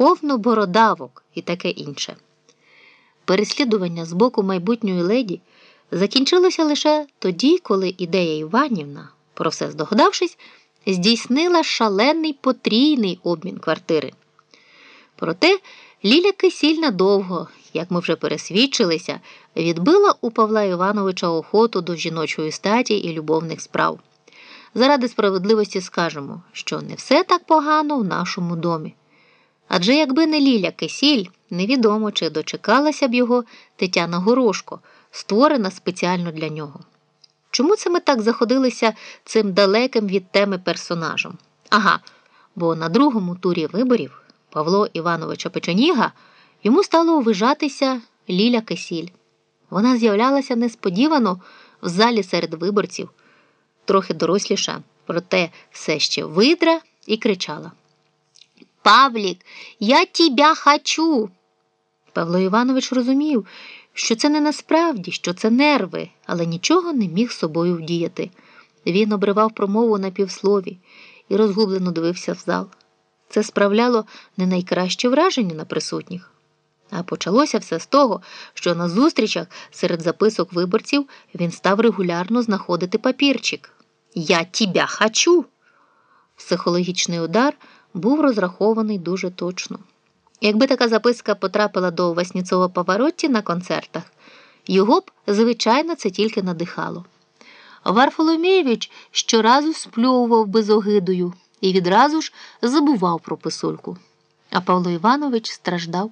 повно бородавок і таке інше. Переслідування з боку майбутньої леді закінчилося лише тоді, коли ідея Іванівна, про все здогадавшись, здійснила шалений потрійний обмін квартири. Проте Ліля Кисіль надовго, як ми вже пересвідчилися, відбила у Павла Івановича охоту до жіночої статі і любовних справ. Заради справедливості скажемо, що не все так погано в нашому домі. Адже якби не Ліля Кисіль, невідомо чи дочекалася б його Тетяна Горошко, створена спеціально для нього. Чому це ми так заходилися цим далеким від теми персонажем? Ага, бо на другому турі виборів Павло Івановича Печеніга йому стало увижатися Ліля Кисіль. Вона з'являлася несподівано в залі серед виборців, трохи доросліша, проте все ще видра і кричала: Павлік, я тебя хочу. Павло Іванович розумів, що це не насправді, що це нерви, але нічого не міг собою вдіяти. Він обривав промову на півслові і розгублено дивився в зал. Це справляло не найкраще враження на присутніх. А почалося все з того, що на зустрічах серед записок виборців він став регулярно знаходити папірчик. Я тебя хочу. Психологічний удар був розрахований дуже точно. Якби така записка потрапила до Васніцова Паваротті на концертах, його б, звичайно, це тільки надихало. Варфоломєвич щоразу спльовував безогидою і відразу ж забував про писульку. А Павло Іванович страждав.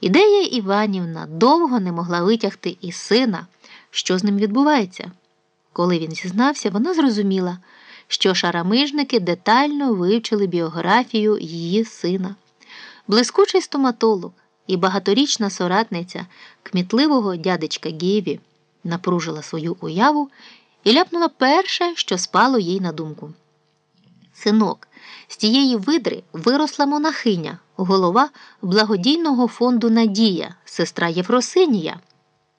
Ідея Іванівна довго не могла витягти із сина, що з ним відбувається. Коли він зізнався, вона зрозуміла, що шарамижники детально вивчили біографію її сина. Блискучий стоматолог і багаторічна соратниця кмітливого дядечка Гєві напружила свою уяву і ляпнула перше, що спало їй на думку. Синок, з тієї видри виросла монахиня, голова благодійного фонду Надія, сестра Єфросинія,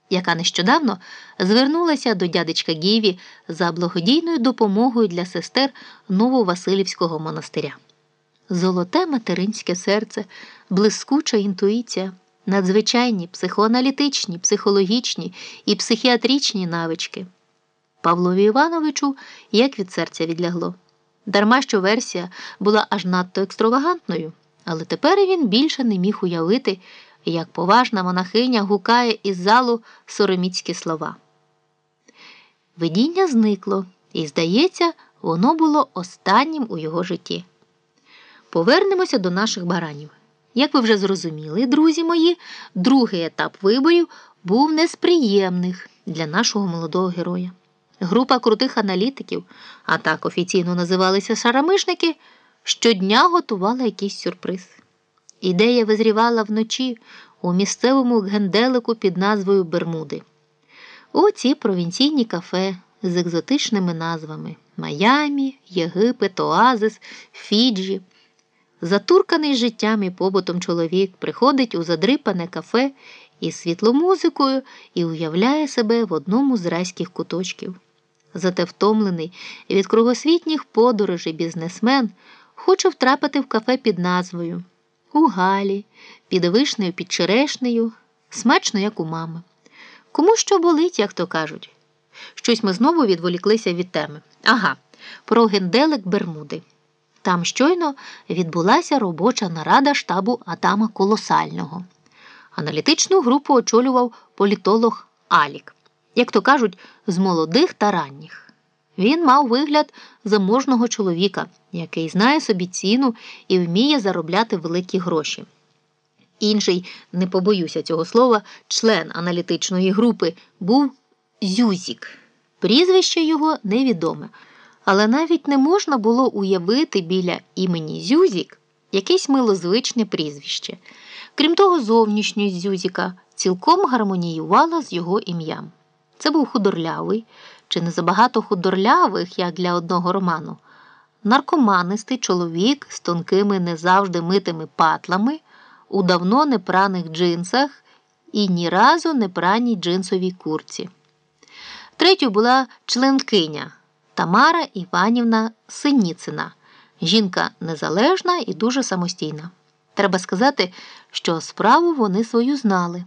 яка нещодавно звернулася до дядечка Гіві за благодійною допомогою для сестер Нововасилівського монастиря. Золоте материнське серце, блискуча інтуїція, надзвичайні психоаналітичні, психологічні і психіатричні навички. Павлові Івановичу як від серця відлягло. Дарма що версія була аж надто екстравагантною, але тепер він більше не міг уявити, як поважна монахиня гукає із залу сороміцькі слова. Видіння зникло, і, здається, воно було останнім у його житті. Повернемося до наших баранів. Як ви вже зрозуміли, друзі мої, другий етап виборів був несприємних для нашого молодого героя. Група крутих аналітиків, а так офіційно називалися шарамишники, щодня готувала якийсь сюрприз. Ідея визрівала вночі у місцевому генделику під назвою Бермуди. Оці провінційні кафе з екзотичними назвами Майамі, Єгипет, Оазис, Фіджі. Затурканий життям і побутом чоловік приходить у задрипане кафе із світломузикою і уявляє себе в одному з райських куточків. Зате втомлений від кругосвітніх подорожей бізнесмен хоче втрапити в кафе під назвою У Галі, під вишнею під черешнею, смачно, як у мами. Кому що болить, як то кажуть. Щось ми знову відволіклися від теми. Ага, про генделик Бермуди. Там щойно відбулася робоча нарада штабу Адама Колосального. Аналітичну групу очолював політолог Алік, як то кажуть, з молодих та ранніх. Він мав вигляд заможного чоловіка, який знає собі ціну і вміє заробляти великі гроші. Інший, не побоюся цього слова, член аналітичної групи був Зюзік. Прізвище його невідоме, але навіть не можна було уявити біля імені Зюзік якесь милозвичне прізвище. Крім того, зовнішність Зюзіка цілком гармоніювала з його ім'ям. Це був худорлявий, чи не забагато худорлявих, як для одного роману, наркоманистий чоловік з тонкими не завжди митими патлами, у давно непраних джинсах і ні разу не праній джинсовій курці. Третю була членкиня Тамара Іванівна Синіцина, жінка незалежна і дуже самостійна. Треба сказати, що справу вони свою знали.